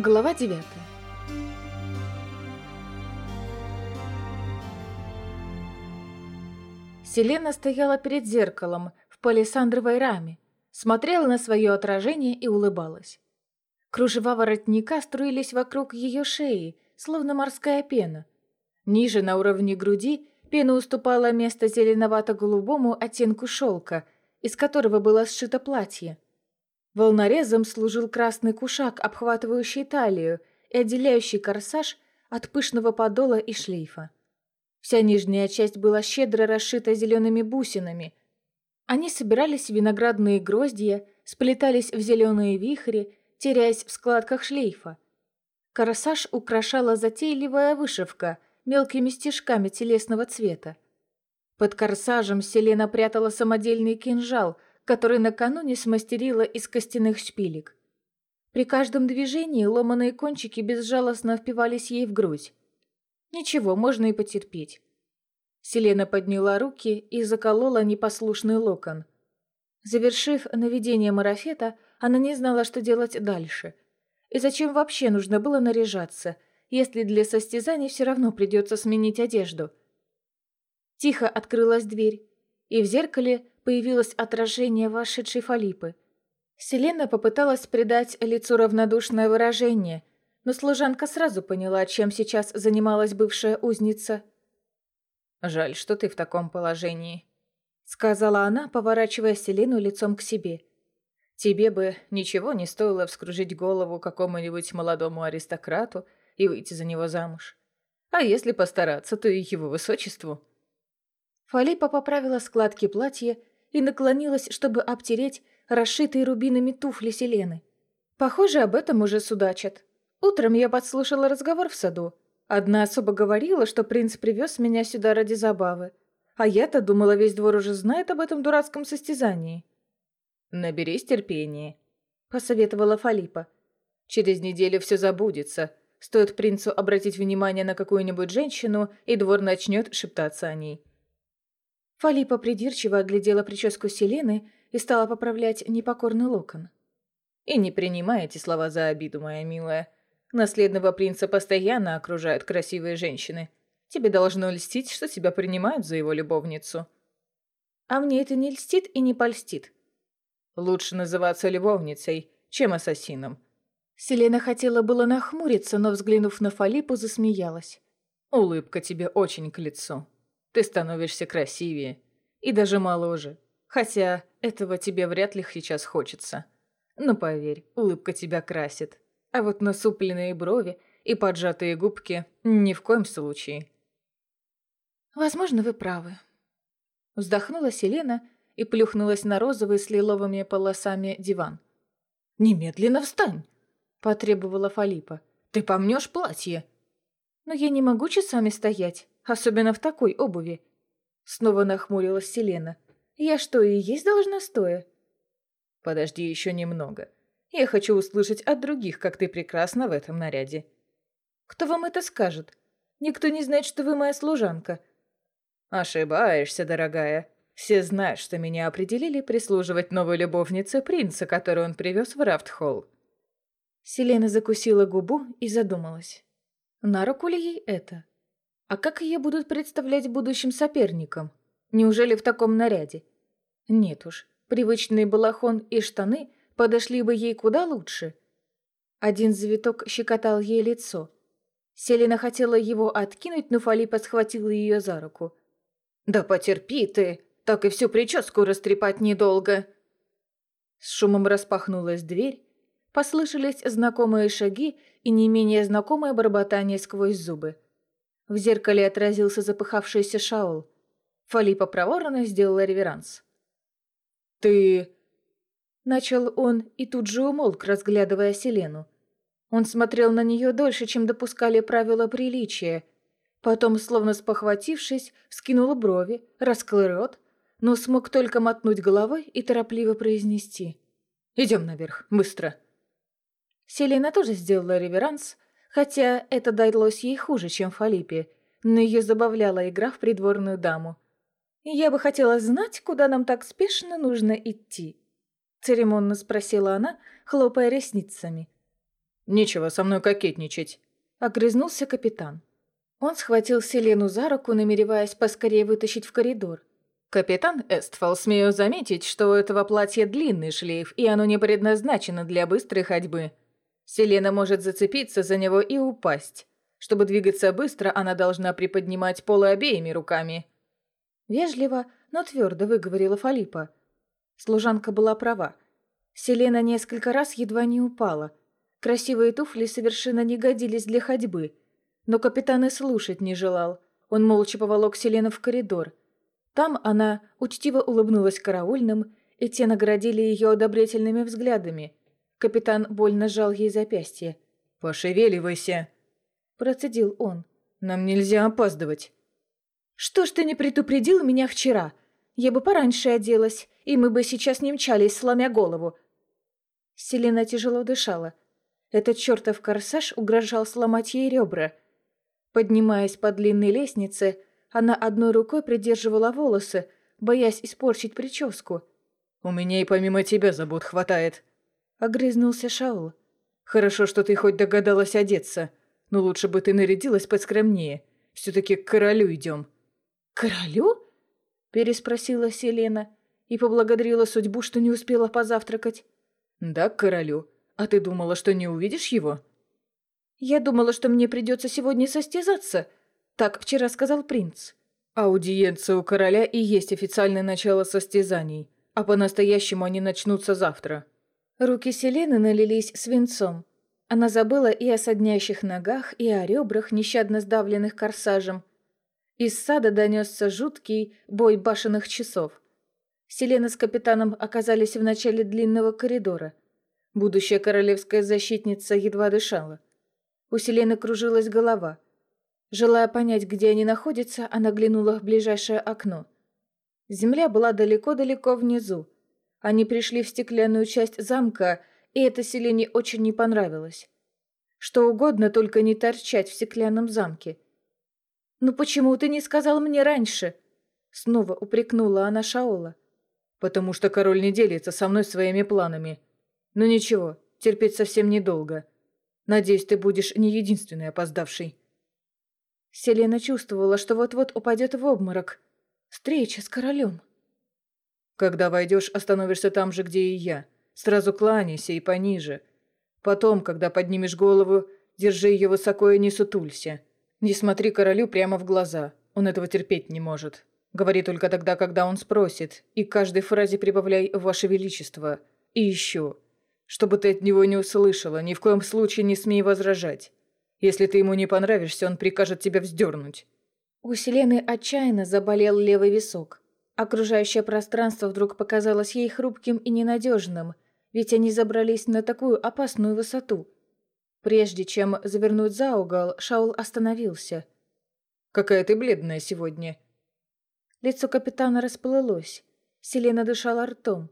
Глава 9 Селена стояла перед зеркалом в палисандровой раме, смотрела на свое отражение и улыбалась. Кружева воротника струились вокруг ее шеи, словно морская пена. Ниже, на уровне груди, пена уступала место зеленовато-голубому оттенку шелка, из которого было сшито платье. Волнорезом служил красный кушак, обхватывающий талию и отделяющий корсаж от пышного подола и шлейфа. Вся нижняя часть была щедро расшита зелеными бусинами. Они собирались в виноградные гроздья, сплетались в зеленые вихри, теряясь в складках шлейфа. Корсаж украшала затейливая вышивка мелкими стежками телесного цвета. Под корсажем Селена прятала самодельный кинжал – который накануне смастерила из костяных шпилек. При каждом движении ломаные кончики безжалостно впивались ей в грудь. Ничего, можно и потерпеть. Селена подняла руки и заколола непослушный локон. Завершив наведение марафета, она не знала, что делать дальше. И зачем вообще нужно было наряжаться, если для состязаний все равно придется сменить одежду. Тихо открылась дверь, и в зеркале появилось отражение вошедшей Фалипы. Селена попыталась придать лицу равнодушное выражение, но служанка сразу поняла, чем сейчас занималась бывшая узница. «Жаль, что ты в таком положении», — сказала она, поворачивая Селену лицом к себе. «Тебе бы ничего не стоило вскружить голову какому-нибудь молодому аристократу и выйти за него замуж. А если постараться, то и его высочеству». Фалипа поправила складки платья и наклонилась, чтобы обтереть расшитые рубинами туфли Селены. Похоже, об этом уже судачат. Утром я подслушала разговор в саду. Одна особо говорила, что принц привез меня сюда ради забавы. А я-то думала, весь двор уже знает об этом дурацком состязании. «Наберись терпения», — посоветовала Фалипа. «Через неделю все забудется. Стоит принцу обратить внимание на какую-нибудь женщину, и двор начнет шептаться о ней. Фалипа придирчиво оглядела прическу Селены и стала поправлять непокорный локон. «И не принимай эти слова за обиду, моя милая. Наследного принца постоянно окружают красивые женщины. Тебе должно льстить, что тебя принимают за его любовницу». «А мне это не льстит и не польстит». «Лучше называться любовницей, чем ассасином». Селена хотела было нахмуриться, но, взглянув на Фалипу, засмеялась. «Улыбка тебе очень к лицу», ты становишься красивее и даже моложе. Хотя этого тебе вряд ли сейчас хочется. Но поверь, улыбка тебя красит. А вот насупленные брови и поджатые губки ни в коем случае. Возможно, вы правы. Вздохнула Селена и плюхнулась на розовый с лиловыми полосами диван. «Немедленно встань!» – потребовала Фалипа. «Ты помнешь платье!» «Но я не могу часами стоять особенно в такой обуви. Снова нахмурилась Селена. Я что, и есть должна стоя? Подожди еще немного. Я хочу услышать от других, как ты прекрасна в этом наряде. Кто вам это скажет? Никто не знает, что вы моя служанка. Ошибаешься, дорогая. Все знают, что меня определили прислуживать новой любовнице принца, которую он привез в Рафтхолл. Селена закусила губу и задумалась. На руку ли ей это? А как ее будут представлять будущим соперникам? Неужели в таком наряде? Нет уж, привычный балахон и штаны подошли бы ей куда лучше. Один завиток щекотал ей лицо. Селина хотела его откинуть, но Фалипа схватила ее за руку. «Да потерпи ты, так и всю прическу растрепать недолго». С шумом распахнулась дверь, послышались знакомые шаги и не менее знакомое бормотание сквозь зубы. В зеркале отразился запыхавшийся Шаул. Фалипа проворно сделала реверанс. «Ты...» Начал он и тут же умолк, разглядывая Селену. Он смотрел на нее дольше, чем допускали правила приличия. Потом, словно спохватившись, скинул брови, раскрыл рот, но смог только мотнуть головой и торопливо произнести. «Идем наверх, быстро!» Селена тоже сделала реверанс, хотя это далось ей хуже, чем Фалипе, но ее забавляла игра в придворную даму. «Я бы хотела знать, куда нам так спешно нужно идти», — церемонно спросила она, хлопая ресницами. Нечего со мной кокетничать», — огрызнулся капитан. Он схватил Селену за руку, намереваясь поскорее вытащить в коридор. «Капитан Эстфол, смею заметить, что у этого платья длинный шлейф, и оно не предназначено для быстрой ходьбы. Селена может зацепиться за него и упасть. Чтобы двигаться быстро, она должна приподнимать полы обеими руками». Вежливо, но твердо выговорила Фалипа. Служанка была права. Селена несколько раз едва не упала. Красивые туфли совершенно не годились для ходьбы. Но капитан и слушать не желал. Он молча поволок Селену в коридор. Там она учтиво улыбнулась караульным, и те наградили ее одобрительными взглядами. Капитан больно сжал ей запястье. «Пошевеливайся!» Процедил он. «Нам нельзя опаздывать!» «Что ж ты не предупредил меня вчера? Я бы пораньше оделась, и мы бы сейчас не мчались, сломя голову». Селена тяжело дышала. Этот чертов корсаж угрожал сломать ей ребра. Поднимаясь по длинной лестнице, она одной рукой придерживала волосы, боясь испортить прическу. «У меня и помимо тебя забот хватает», — огрызнулся Шаул. «Хорошо, что ты хоть догадалась одеться, но лучше бы ты нарядилась поскромнее. Все-таки к королю идем». «Королю?» — переспросила Селена и поблагодарила судьбу, что не успела позавтракать. «Да, к королю. А ты думала, что не увидишь его?» «Я думала, что мне придется сегодня состязаться», так вчера сказал принц. Аудиенция у короля и есть официальное начало состязаний, а по-настоящему они начнутся завтра. Руки Селены налились свинцом. Она забыла и о соднящих ногах, и о ребрах, нещадно сдавленных корсажем. Из сада донесся жуткий бой башенных часов. Селена с капитаном оказались в начале длинного коридора. Будущая королевская защитница едва дышала. У Селены кружилась голова – Желая понять, где они находятся, она глянула в ближайшее окно. Земля была далеко-далеко внизу. Они пришли в стеклянную часть замка, и это селение очень не понравилось. Что угодно, только не торчать в стеклянном замке. «Ну почему ты не сказал мне раньше?» Снова упрекнула она Шаола. «Потому что король не делится со мной своими планами. Но ничего, терпеть совсем недолго. Надеюсь, ты будешь не единственный опоздавший». Селена чувствовала, что вот-вот упадет в обморок. Встреча с королем. Когда войдешь, остановишься там же, где и я. Сразу кланяйся и пониже. Потом, когда поднимешь голову, держи ее высоко и не сутулься. Не смотри королю прямо в глаза. Он этого терпеть не может. Говори только тогда, когда он спросит. И к каждой фразе прибавляй «Ваше Величество». И еще. Чтобы ты от него не услышала, ни в коем случае не смей возражать. Если ты ему не понравишься, он прикажет тебя вздернуть». У Селены отчаянно заболел левый висок. Окружающее пространство вдруг показалось ей хрупким и ненадежным, ведь они забрались на такую опасную высоту. Прежде чем завернуть за угол, Шаул остановился. «Какая ты бледная сегодня!» Лицо капитана расплылось. Селена дышала ртом.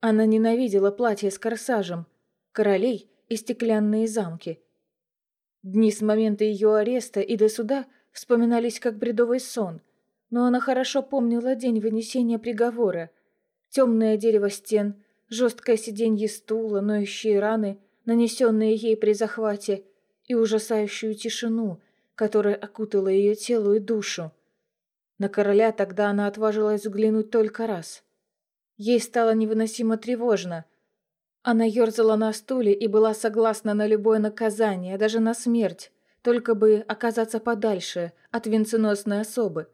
Она ненавидела платье с корсажем, королей и стеклянные замки – Дни с момента ее ареста и до суда вспоминались как бредовый сон, но она хорошо помнила день вынесения приговора. Темное дерево стен, жесткое сиденье стула, ноющие раны, нанесенные ей при захвате, и ужасающую тишину, которая окутала ее тело и душу. На короля тогда она отважилась взглянуть только раз. Ей стало невыносимо тревожно – она ерзала на стуле и была согласна на любое наказание, даже на смерть, только бы оказаться подальше от венценосной особы.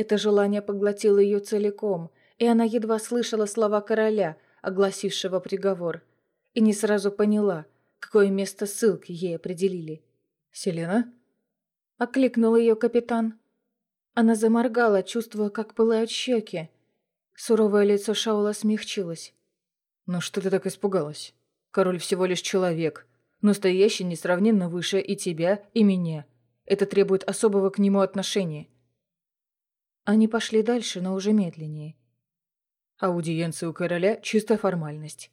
Это желание поглотило ее целиком, и она едва слышала слова короля, огласившего приговор, и не сразу поняла, какое место ссылки ей определили. «Селена?» — окликнул ее капитан. Она заморгала, чувствуя, как пылают щеки. Суровое лицо Шаула смягчилось. «Ну что ты так испугалась? Король всего лишь человек. Настоящий несравненно выше и тебя, и меня. Это требует особого к нему отношения». Они пошли дальше, но уже медленнее. Аудиенция у короля – чистая формальность.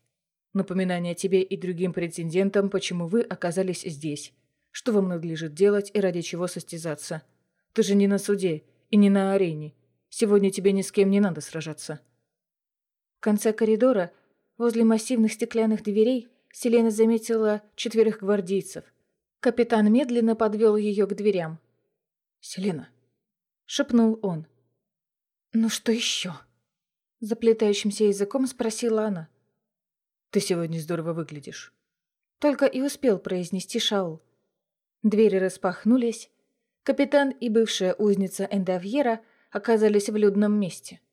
Напоминание тебе и другим претендентам, почему вы оказались здесь, что вам надлежит делать и ради чего состязаться. Ты же не на суде и не на арене. Сегодня тебе ни с кем не надо сражаться. В конце коридора – Возле массивных стеклянных дверей Селена заметила четверых гвардейцев. Капитан медленно подвел ее к дверям. «Селена», — шепнул он. «Ну что еще?» Заплетающимся языком спросила она. «Ты сегодня здорово выглядишь». Только и успел произнести Шаул. Двери распахнулись. Капитан и бывшая узница Эндовьера оказались в людном месте.